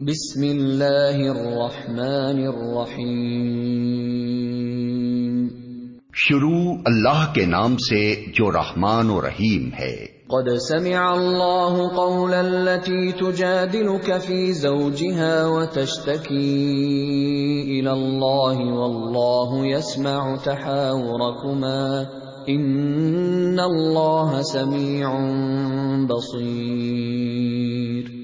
بسم اللہ الرحمن الرحیم۔ شروع اللہ کے نام سے جو رحمان و رحیم ہے۔ قد سمع الله قول التي تجادلك في زوجها وتشتكي إلى الله والله يسمع تحاوركما إن الله سميع بصير۔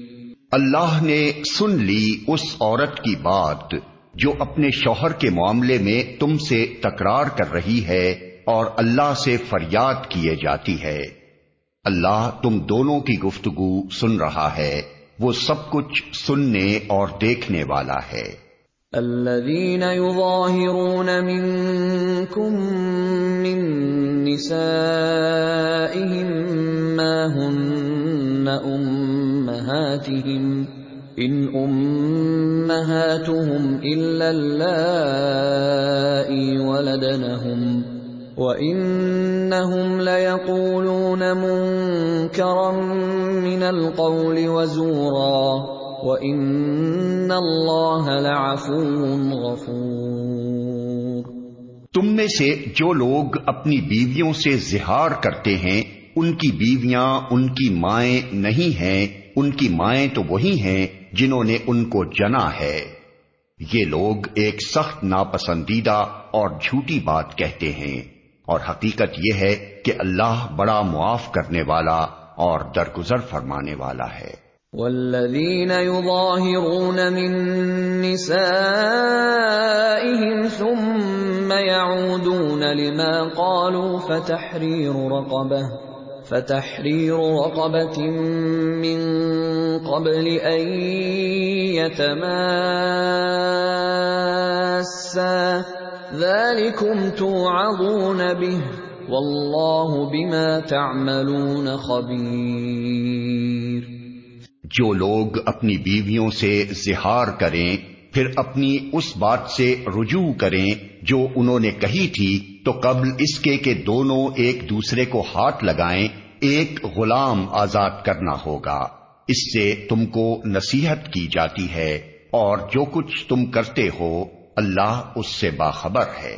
اللہ نے سن لی اس عورت کی بات جو اپنے شوہر کے معاملے میں تم سے تکرار کر رہی ہے اور اللہ سے فریاد کیے جاتی ہے۔ اللہ تم دونوں کی گفتگو سن رہا ہے۔ وہ سب کچھ سننے اور دیکھنے والا ہے۔ الذين يظاهرون منكم من نسائهم ما هن أمهاتهم إن أمهاتهم إلا اللائي ولدنهم وإنهم ليقولون منكرا من القول وزورا وإن الله لعفو غفور تم میں سے جو لوگ اپنی بیویوں سے زہار کرتے ہیں، ان کی بیویاں ان کی مائیں نہیں ہیں، ان کی مائیں تو وہی ہیں جنہوں نے ان کو جنا ہے۔ یہ لوگ ایک سخت ناپسندیدہ اور جھوٹی بات کہتے ہیں۔ اور حقیقت یہ ہے کہ اللہ بڑا معاف کرنے والا اور درگزر فرمانے والا ہے۔ والذين يظاهرون من نسائهم ثم يعودون لما قالوا فتحرير رقبه فتحرير رقبة من قبل أن يتماسا ذلكم توعظون به والله بما تعملون خبير جو لوگ اپنی بیویوں سے زہار کریں، پھر اپنی اس بات سے رجوع کریں جو انہوں نے کہی تھی، تو قبل اس کے کہ دونوں ایک دوسرے کو ہاتھ لگائیں، ایک غلام آزاد کرنا ہوگا۔ اس سے تم کو نصیحت کی جاتی ہے، اور جو کچھ تم کرتے ہو، اللہ اس سے باخبر ہے۔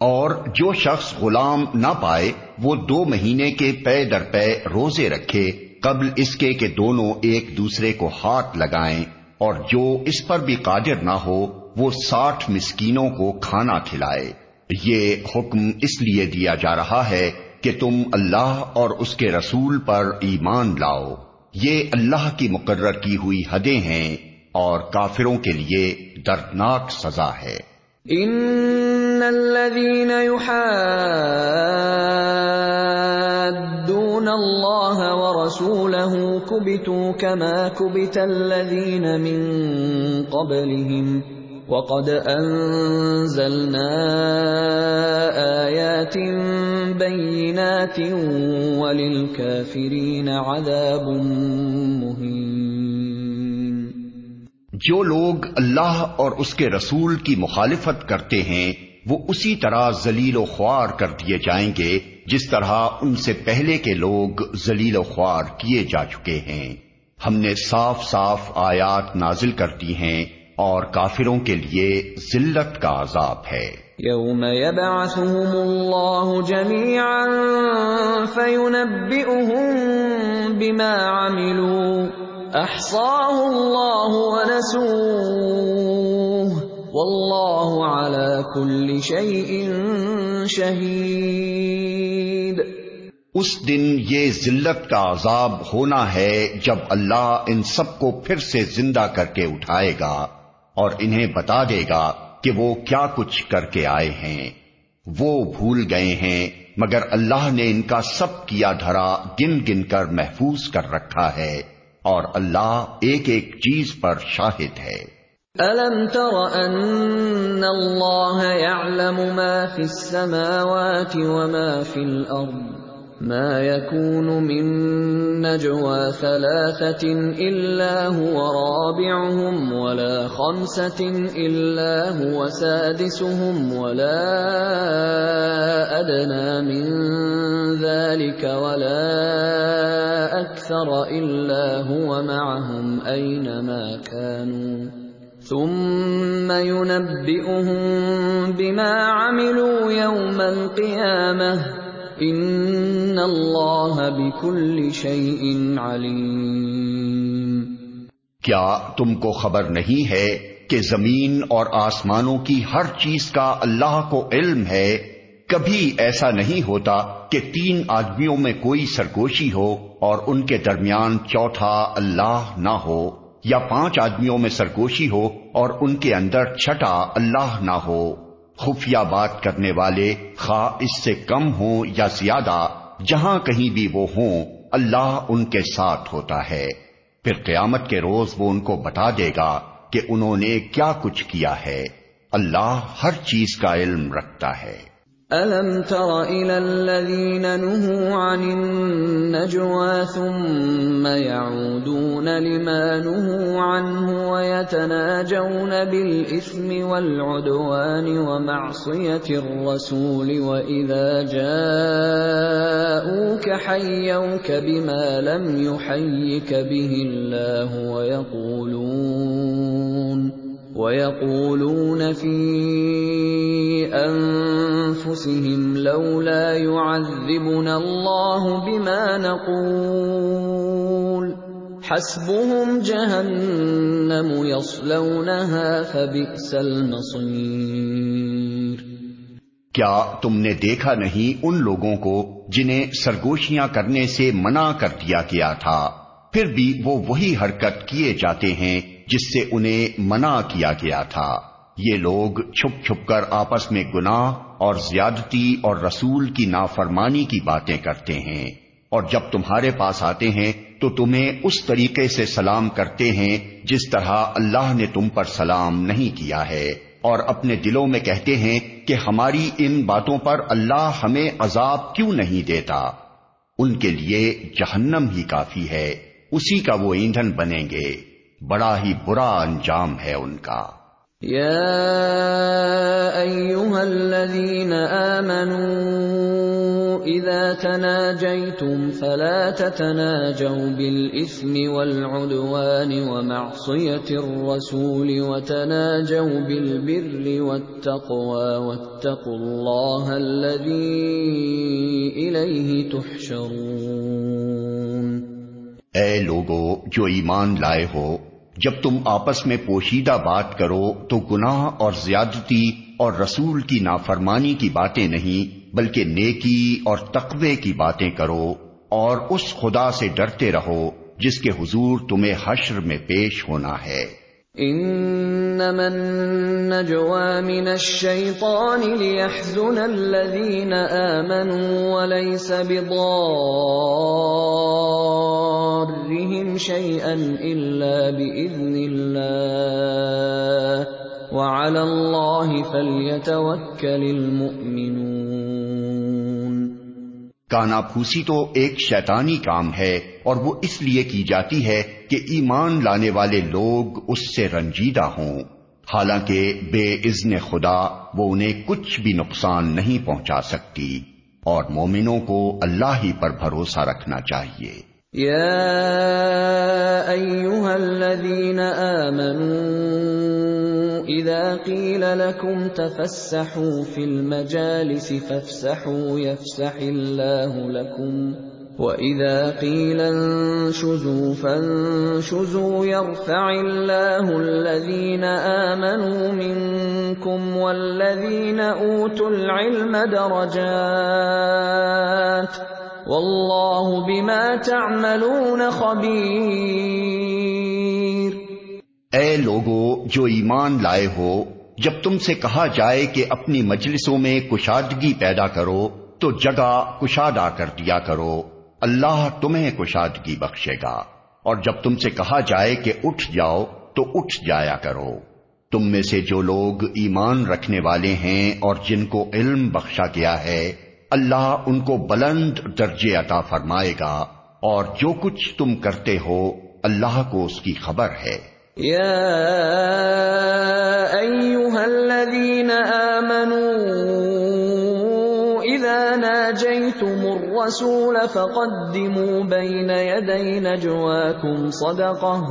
اور جو شخص غلام نہ پائے، وہ دو مہینے کے پے در پے روزے رکھے، قبل اس کے کہ دونوں ایک دوسرے کو ہاتھ لگائیں، اور جو اس پر بھی قادر نہ ہو، وہ ساٹھ مسکینوں کو کھانا کھلائے۔ یہ حکم اس لیے دیا جا رہا ہے کہ تم اللہ اور اس کے رسول پر ایمان لاؤ۔ یہ اللہ کی مقرر کی ہوئی حدیں ہیں اور کافروں کے لیے دردناک سزا ہے۔ ان الذين يحادون الله ورسوله كبتوا كما كبت الذين من قبلهم وقد انزلنا ايات بينات وللكافرين عذاب مهين۔ جو لوگ اللہ اور اس کے رسول کی مخالفت کرتے ہیں وہ اسی طرح ذلیل و خوار کر دیے جائیں گے، جس طرح ان سے پہلے کے لوگ ذلیل و خوار کیے جا چکے ہیں۔ ہم نے صاف صاف آیات نازل کر دی ہیں اور کافروں کے لیے ذلت کا عذاب ہے۔ يوم يبعثهم الله جميعا فينبئهم بما عملوا۔ احصاه الله ونسوه والله على كل شيء شهيد اس دن یہ ذلت کا عذاب ہونا ہے جب اللہ ان سب کو پھر سے زندہ کر کے اٹھائے گا اور انہیں بتا دے گا کہ وہ کیا کچھ کر کے آئے ہیں۔ وہ بھول گئے ہیں، مگر اللہ نے ان کا سب کیا دھرا گن گن کر محفوظ کر رکھا ہے اور اللہ ایک ایک چیز پر شاہد ہے۔ أَلَمْ تَرَ أَنَّ اللَّهَ يَعْلَمُ مَا فِي السَّمَاوَاتِ وَمَا فِي الْأَرْضِ ما يكون من نجوى ثلاثة إلا هو رابعهم ولا خمسة إلا هو سادسهم ولا أدنى من ذلك ولا أكثر إلا هو معهم أينما كانوا ثم ينبئهم بما عملوا يوم القيامة ان اللہ بكل شيء علیم کیا تم کو خبر نہیں ہے کہ زمین اور آسمانوں کی ہر چیز کا اللہ کو علم ہے؟ کبھی ایسا نہیں ہوتا کہ تین آدمیوں میں کوئی سرگوشی ہو اور ان کے درمیان چوتھا اللہ نہ ہو، یا پانچ آدمیوں میں سرگوشی ہو اور ان کے اندر چھٹا اللہ نہ ہو۔ خفیہ بات کرنے والے خواہ اس سے کم ہوں یا زیادہ، جہاں کہیں بھی وہ ہوں، اللہ ان کے ساتھ ہوتا ہے۔ پھر قیامت کے روز وہ ان کو بتا دے گا کہ انہوں نے کیا کچھ کیا ہے۔ اللہ ہر چیز کا علم رکھتا ہے۔ أَلَمْ تَرَ إِلَى الَّذِينَ نُهُوا عَنِ النَّجْوَى ثُمَّ يَعُودُونَ لِمَا نُهُوا عَنْهُ وَيَتَنَاجَوْنَ بِالْإِثْمِ وَالْعُدْوَانِ وَمَعْصِيَةِ الرَّسُولِ وَإِذَا جَاءُوكَ حَيَّوْكَ بِمَا لَمْ يُحَيِّكَ بِهِ اللَّهُ وَيَقُولُونَ وَيَقُولُونَ فِي أَنفُسِهِمْ لَوْلَا يُعَذِّبُنَا اللَّهُ بِمَا نَقُولُ. حَسْبُهُمْ جَهَنَّمُ يَصْلَوْنَهَا فَبِئْسَ الْمَصِيرُ. کیا تم نے دیکھا نہیں ان لوگوں کو جنہیں سرگوشیاں کرنے سے منع کر دیا گیا تھا؟ پھر بھی وہ وہی حرکت کیے جاتے ہیں جس سے انہیں منع کیا گیا تھا۔ یہ لوگ چھپ چھپ کر آپس میں گناہ اور زیادتی اور رسول کی نافرمانی کی باتیں کرتے ہیں۔ اور جب تمہارے پاس آتے ہیں، تو تمہیں اس طریقے سے سلام کرتے ہیں جس طرح اللہ نے تم پر سلام نہیں کیا ہے۔ اور اپنے دلوں میں کہتے ہیں کہ ہماری ان باتوں پر اللہ ہمیں عذاب کیوں نہیں دیتا؟ ان کے لیے جہنم ہی کافی ہے۔ اسی کا وہ ایندھن بنیں گے۔ بڑا ہی برا انجام ہے ان کا۔ یا ایوہا الذین آمنوا اذا تناجیتم فلا تتناجوا بالاسم والعدوان ومعصیت الرسول وتناجوا بالبر والتقوى واتقوا اللہ الذی الیہ تحشرون۔ اے لوگو جو ایمان لائے ہو جب تم آپس میں پوشیدہ بات کرو تو گناہ اور زیادتی اور رسول کی نافرمانی کی باتیں نہیں، بلکہ نیکی اور تقوی کی باتیں کرو اور اس خدا سے ڈرتے رہو جس کے حضور تمہیں حشر میں پیش ہونا ہے۔ انما النجوى من الشيطان ليحزن الذين امنوا وليس بضارهم شيئا الا باذن الله وعلى الله فليتوكل المؤمنون کانا پھوسی تو ایک شیطانی کام ہے اور وہ اس لیے کی جاتی ہے کہ ایمان لانے والے لوگ اس سے رنجیدہ ہوں۔ حالانکہ بے ازن خدا وہ انہیں کچھ بھی نقصان نہیں پہنچا سکتی اور مومنوں کو اللہ ہی پر بھروسہ رکھنا چاہیے۔ یا ایوہا الذین آمنوا اذا قيل لكم تفسحوا في المجالس فافسحوا يفسح الله لكم واذا قيل انشزوا فانشزوا يرفع الله الذين امنوا منكم والذين اوتوا العلم درجات والله بما تعملون خبير اے لوگو، جو ایمان لائے ہو، جب تم سے کہا جائے کہ اپنی مجلسوں میں کشادگی پیدا کرو، تو جگہ کشادہ کر دیا کرو۔ اللہ تمہیں کشادگی بخشے گا۔ اور جب تم سے کہا جائے کہ اٹھ جاؤ، تو اٹھ جایا کرو۔ تم میں سے جو لوگ ایمان رکھنے والے ہیں اور جن کو علم بخشا گیا ہے اللہ ان کو بلند درجے عطا فرمائے گا اور جو کچھ تم کرتے ہو اللہ کو اس کی خبر ہے۔ یا ایوہا الذین آمنوا اذا ناجيتم الرسول فقدموا بين يدي نجواكم صدقه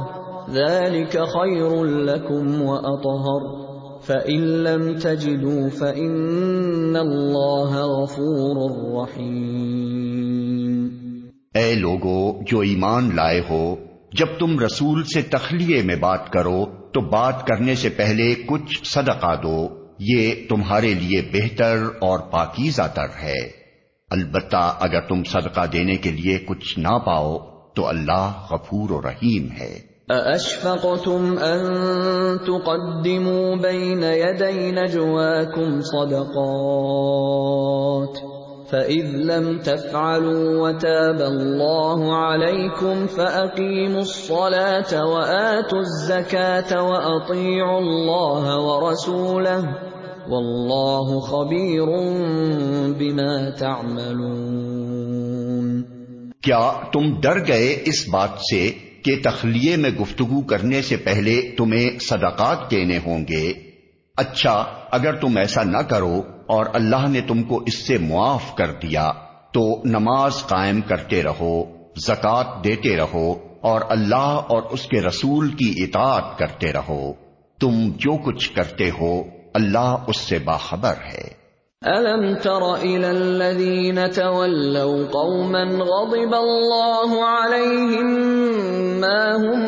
ذلك خير لكم واطهر فان لم تجدوا فان الله غفور رحيم اے لوگو، جو ایمان لائے ہو، جب تم رسول سے تخلیے میں بات کرو، تو بات کرنے سے پہلے کچھ صدقہ دو۔ یہ تمہارے لیے بہتر اور پاکیزہ تر ہے۔ البتہ اگر تم صدقہ دینے کے لیے کچھ نہ پاؤ، تو اللہ غفور و رحیم ہے۔ ااشفقتم ان تقدموا بين يدي نجواكم صدقات فَإِذْ لَمْ تَفْعَلُوا وَتَابَ اللَّهُ عَلَيْكُمْ فَأَقِيمُوا الصَّلَاةَ وَآتُوا الزَّكَاةَ وَأَطِيعُوا اللَّهَ وَرَسُولَهُ وَاللَّهُ خَبِيرٌ بِمَا تَعْمَلُونَ کیا تم ڈر گئے اس بات سے؟ کہ تخلیے میں گفتگو کرنے سے پہلے تمہیں صدقات دینے ہوں گے۔ اچھا اگر تم ایسا نہ کرو اور اللہ نے تم کو اس سے معاف کر دیا، تو نماز قائم کرتے رہو زکات دیتے رہو اور اللہ اور اس کے رسول کی اطاعت کرتے رہو۔ تم جو کچھ کرتے ہو، اللہ اس سے باخبر ہے۔ أَلَمْ تَرَ إِلَى الَّذِينَ تَوَلَّوْا قَوْمًا غَضِبَ اللَّهُ عَلَيْهِمْ مَا هُمْ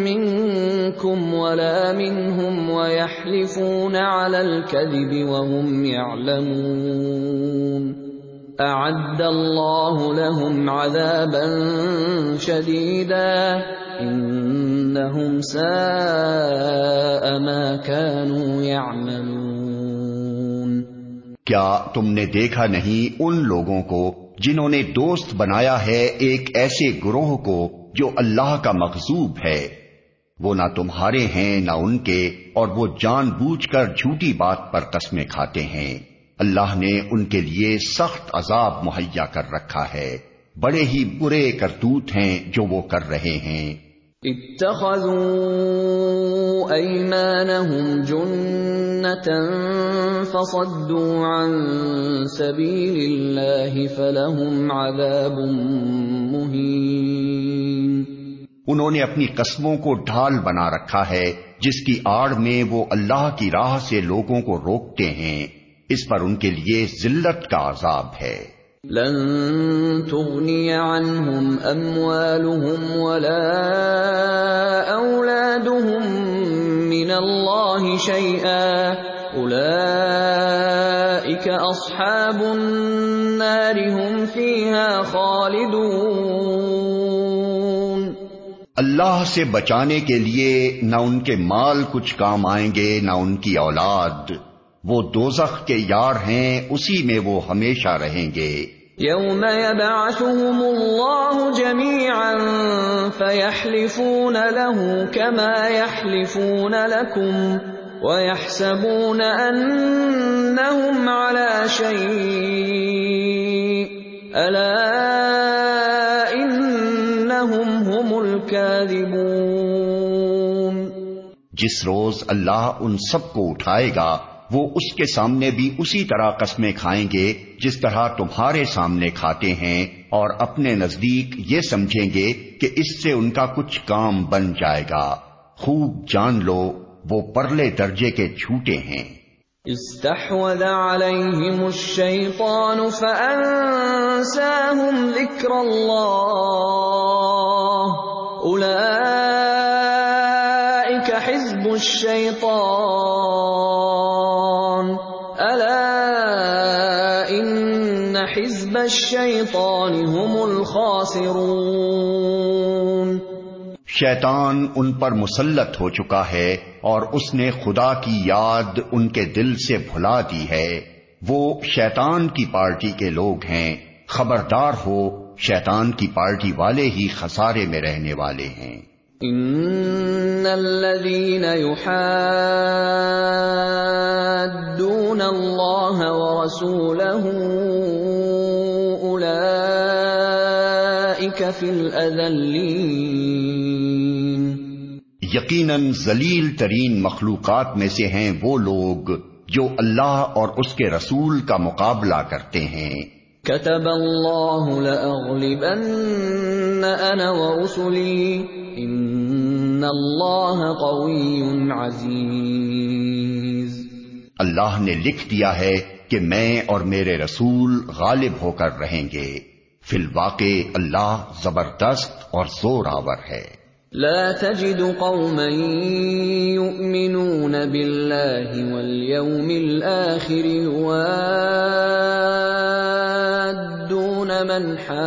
مِنْكُمْ وَلَا مِنْهُمْ وَيَحْلِفُونَ عَلَى الْكَذِبِ وَهُمْ يَعْلَمُونَ أَعَدَّ اللَّهُ لَهُمْ عَذَابًا شَدِيدًا إِنَّهُمْ سَاءَ مَا كَانُوا يَعْمَلُونَ کیا تم نے دیکھا نہیں ان لوگوں کو جنہوں نے دوست بنایا ہے ایک ایسے گروہ کو جو اللہ کا مغزوب ہے؟ وہ نہ تمہارے ہیں نہ ان کے، اور وہ جان بوجھ کر جھوٹی بات پر قسمیں کھاتے ہیں۔ اللہ نے ان کے لیے سخت عذاب مہیا کر رکھا ہے۔ بڑے ہی برے کرتوت ہیں جو وہ کر رہے ہیں۔ اتخذوا ايمانهم جنة فصدوا عن سبيل الله فلهم عذاب مهين. انہوں نے اپنی قسموں کو ڈھال بنا رکھا ہے، جس کی آڑ میں وہ اللہ کی راہ سے لوگوں کو روکتے ہیں۔ اس پر ان کے لیے ذلت کا عذاب ہے۔ لن تغني عنهم اموالهم ولا اولادهم من الله شيئا. اولئك اصحاب النار هم فيها خالدون. اللہ سے بچانے کے لیے نہ ان کے مال کچھ کام آئیں گے، نہ ان کی اولاد۔ وہ دوزخ کے یار ہیں، اسی میں وہ ہمیشہ رہیں گے۔ يوم يبعثهم الله جميعا فيحلفون له كما يحلفون لكم ويحسبون انهم على شيء الا انهم هم الكاذبون جس روز اللہ ان سب کو اٹھائے گا وہ اس کے سامنے بھی اسی طرح قسمیں کھائیں گے جس طرح تمہارے سامنے کھاتے ہیں اور اپنے نزدیک یہ سمجھیں گے کہ اس سے ان کا کچھ کام بن جائے گا۔ خوب جان لو، وہ پرلے درجے کے جھوٹے ہیں۔ استحوذ عليهم الشيطان فأنساهم ذكر الله۔ أولئك حزب الشيطان۔ حزب الشيطان هم الخاسرون. شیطان ان پر مسلط ہو چکا ہے اور اس نے خدا کی یاد ان کے دل سے بھلا دی ہے۔ وہ شیطان کی پارٹی کے لوگ ہیں۔ خبردار ہو شیطان کی پارٹی والے ہی خسارے میں رہنے والے ہیں۔ ان الذين يحادون الله ورسوله یقیناً ذلیل ترین مخلوقات میں سے ہیں وہ لوگ جو اللہ اور اس کے رسول کا مقابلہ کرتے ہیں۔ كتب الله لأغلبن أنا ورسلي. إن الله قوي عزيز. اللہ نے لکھ دیا ہے کہ میں اور میرے رسول غالب ہو کر رہیں گے۔ فی الواقع اللہ زبردست اور زور آور ہے۔ لا تجد قوما يؤمنون بالله واليوم الآخر يوادون من حاد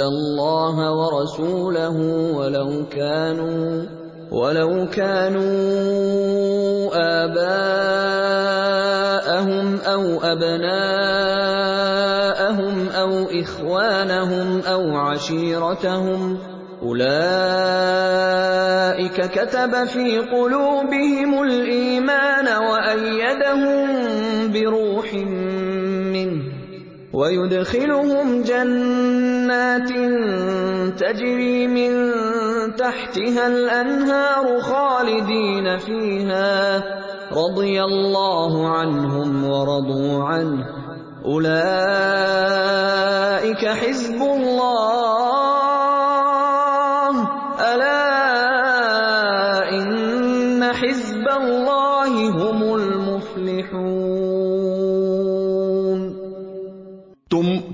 الله ورسوله ولو كانوا ولو كانوا آباءهم أو أبناءهم أو إخوانهم أو عشيرتهم أولئك كتب في قلوبهم الإيمان وأيدهم بروح ويدخلهم جنات تجري من تحتها الأنهار خالدين فيها رضي الله عنهم ورضوا عنه. أولئك حزب الله. ألا إن حزب الله هم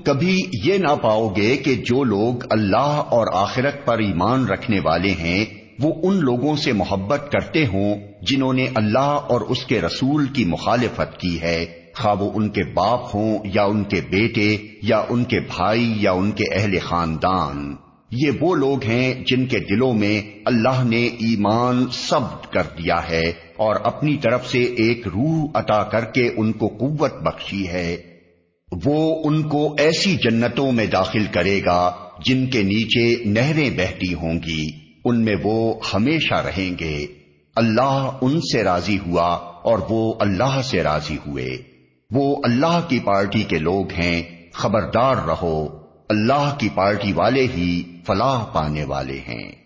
کبھی یہ نہ پاؤ گے کہ جو لوگ اللہ اور آخرت پر ایمان رکھنے والے ہیں وہ ان لوگوں سے محبت کرتے ہوں جنہوں نے اللہ اور اس کے رسول کی مخالفت کی ہے۔ خواہ وہ ان کے باپ ہوں یا ان کے بیٹے یا ان کے بھائی یا ان کے اہل خاندان۔ یہ وہ لوگ ہیں جن کے دلوں میں اللہ نے ایمان سب کر دیا ہے اور اپنی طرف سے ایک روح عطا کر کے ان کو قوت بخشی ہے۔ وہ ان کو ایسی جنتوں میں داخل کرے گا جن کے نیچے نہریں بہتی ہوں گی۔ ان میں وہ ہمیشہ رہیں گے۔ اللہ ان سے راضی ہوا اور وہ اللہ سے راضی ہوئے۔ وہ اللہ کی پارٹی کے لوگ ہیں، خبردار رہو۔ اللہ کی پارٹی والے ہی فلاح پانے والے ہیں۔